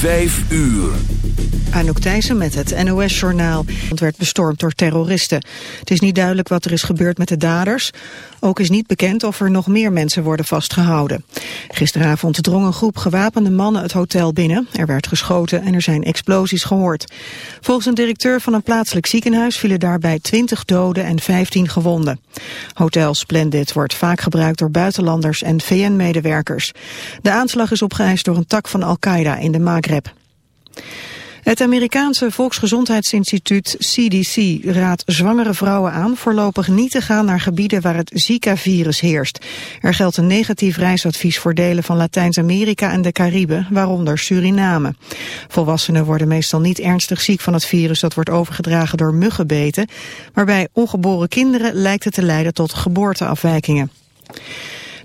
Vijf uur. Anouk Thijssen met het NOS-journaal. Het werd bestormd door terroristen. Het is niet duidelijk wat er is gebeurd met de daders. Ook is niet bekend of er nog meer mensen worden vastgehouden. Gisteravond drong een groep gewapende mannen het hotel binnen. Er werd geschoten en er zijn explosies gehoord. Volgens een directeur van een plaatselijk ziekenhuis vielen daarbij 20 doden en 15 gewonden. Hotel Splendid wordt vaak gebruikt door buitenlanders en VN-medewerkers. De aanslag is opgeëist door een tak van Al-Qaeda in de Maghreb. Het Amerikaanse Volksgezondheidsinstituut CDC raadt zwangere vrouwen aan voorlopig niet te gaan naar gebieden waar het Zika-virus heerst. Er geldt een negatief reisadvies voor delen van Latijns-Amerika en de Cariben, waaronder Suriname. Volwassenen worden meestal niet ernstig ziek van het virus dat wordt overgedragen door muggenbeten, maar bij ongeboren kinderen lijkt het te leiden tot geboorteafwijkingen.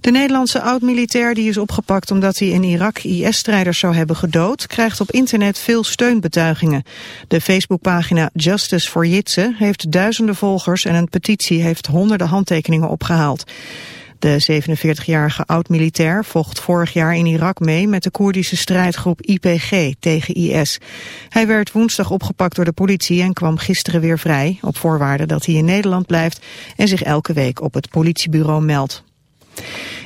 De Nederlandse oud-militair die is opgepakt omdat hij in Irak IS-strijders zou hebben gedood, krijgt op internet veel steunbetuigingen. De Facebookpagina Justice for Jitse heeft duizenden volgers en een petitie heeft honderden handtekeningen opgehaald. De 47-jarige oud-militair vocht vorig jaar in Irak mee met de Koerdische strijdgroep IPG tegen IS. Hij werd woensdag opgepakt door de politie en kwam gisteren weer vrij, op voorwaarde dat hij in Nederland blijft en zich elke week op het politiebureau meldt.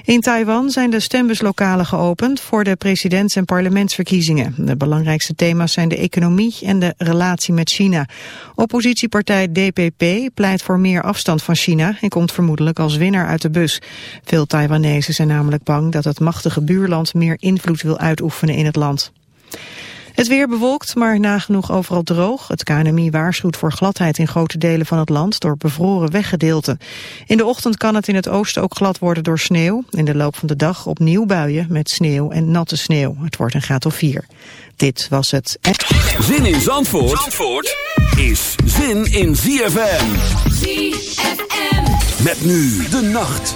In Taiwan zijn de stembuslokalen geopend voor de presidents- en parlementsverkiezingen. De belangrijkste thema's zijn de economie en de relatie met China. Oppositiepartij DPP pleit voor meer afstand van China en komt vermoedelijk als winnaar uit de bus. Veel Taiwanese zijn namelijk bang dat het machtige buurland meer invloed wil uitoefenen in het land. Het weer bewolkt, maar nagenoeg overal droog. Het KNMI waarschuwt voor gladheid in grote delen van het land door bevroren weggedeelten. In de ochtend kan het in het oosten ook glad worden door sneeuw. In de loop van de dag opnieuw buien met sneeuw en natte sneeuw. Het wordt een graad of 4. Dit was het... Zin in Zandvoort, Zandvoort is zin in ZFM. ZFM. Met nu de nacht.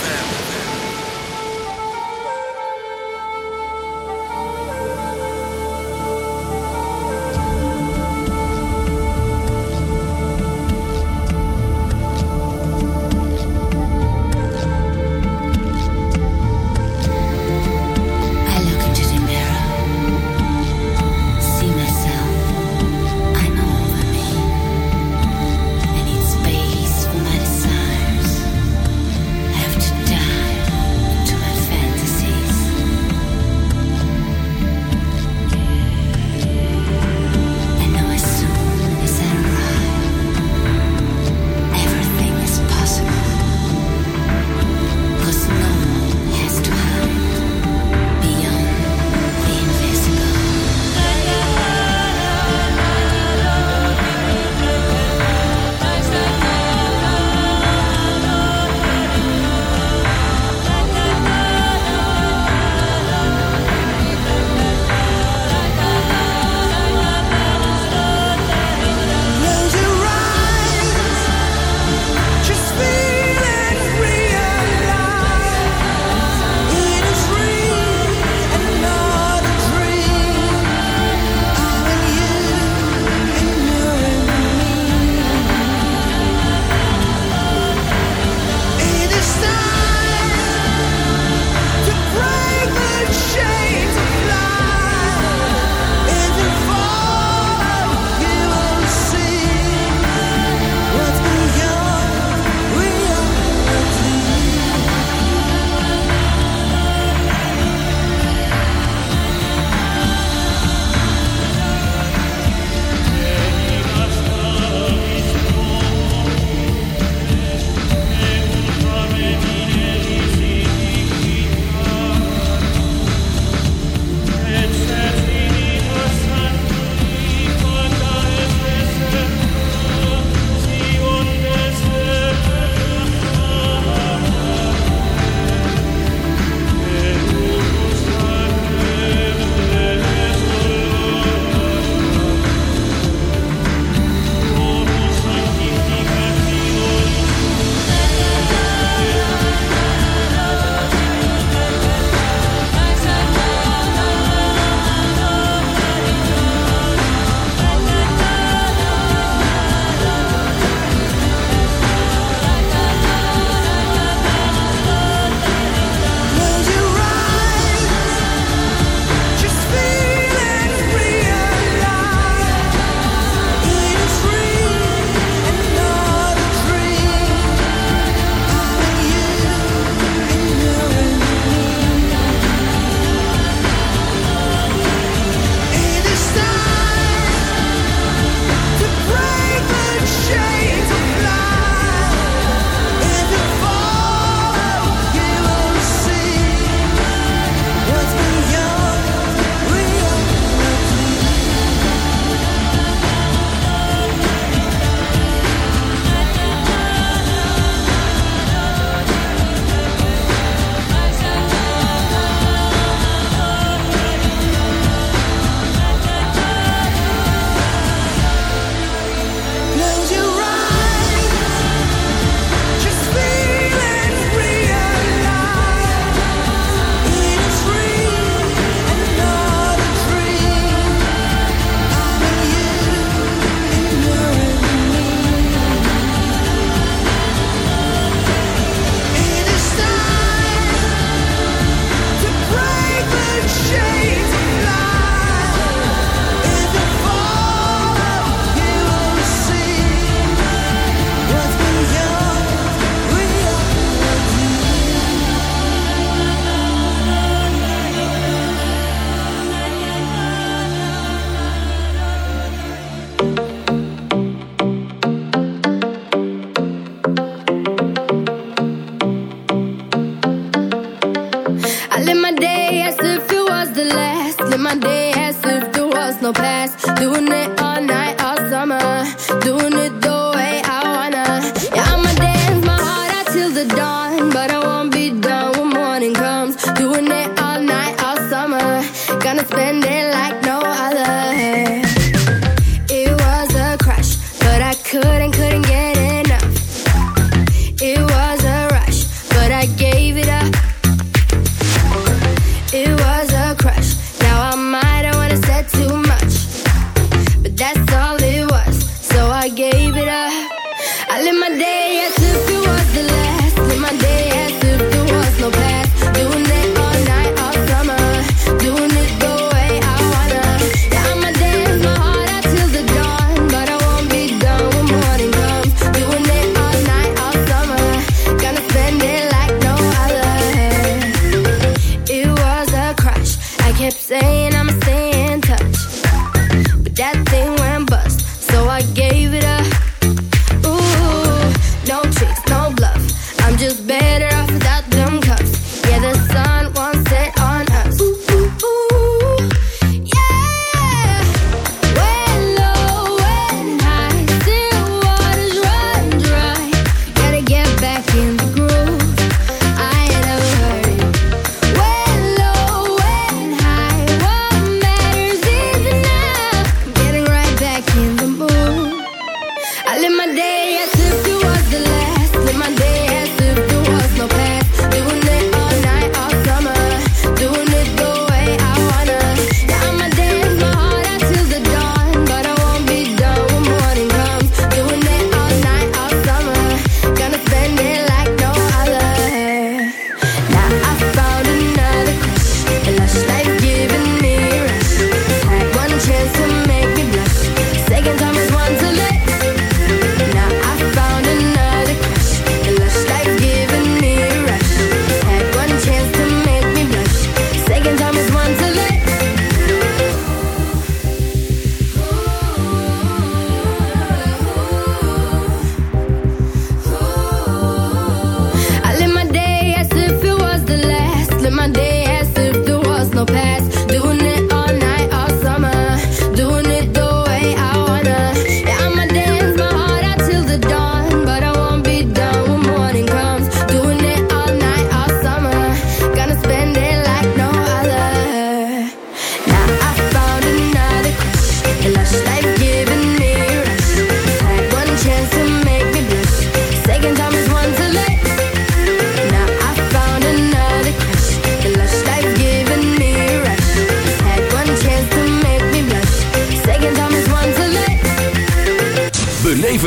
kept saying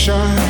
Sunshine,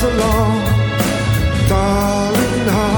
comes along, darling. I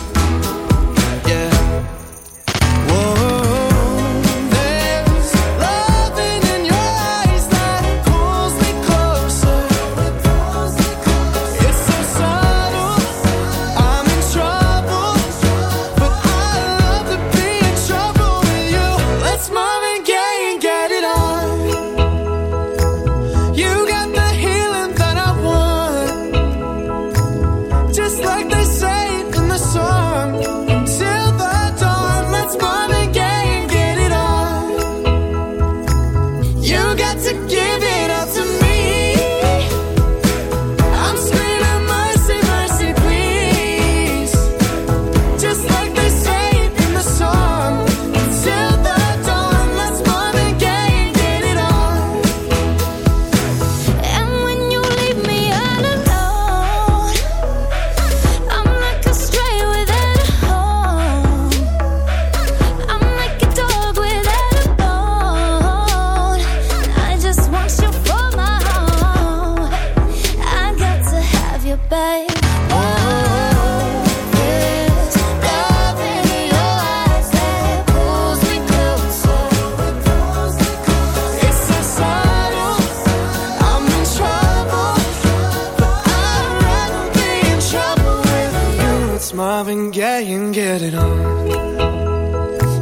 Marvin Gaye and get it on.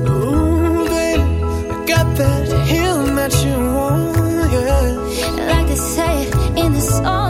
Ooh, baby, I got that healing that you want, yeah. Like they say in the song.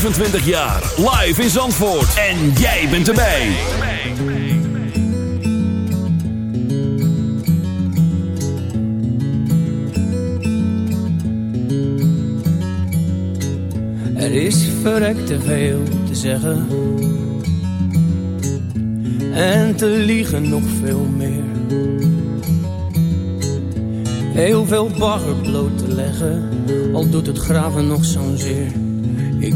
25 jaar. Live in Zandvoort. En jij bent erbij. Er is verrekt te veel te zeggen. En te liegen nog veel meer. Heel veel bagger bloot te leggen. Al doet het graven nog zo'n zeer.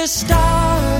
The stars,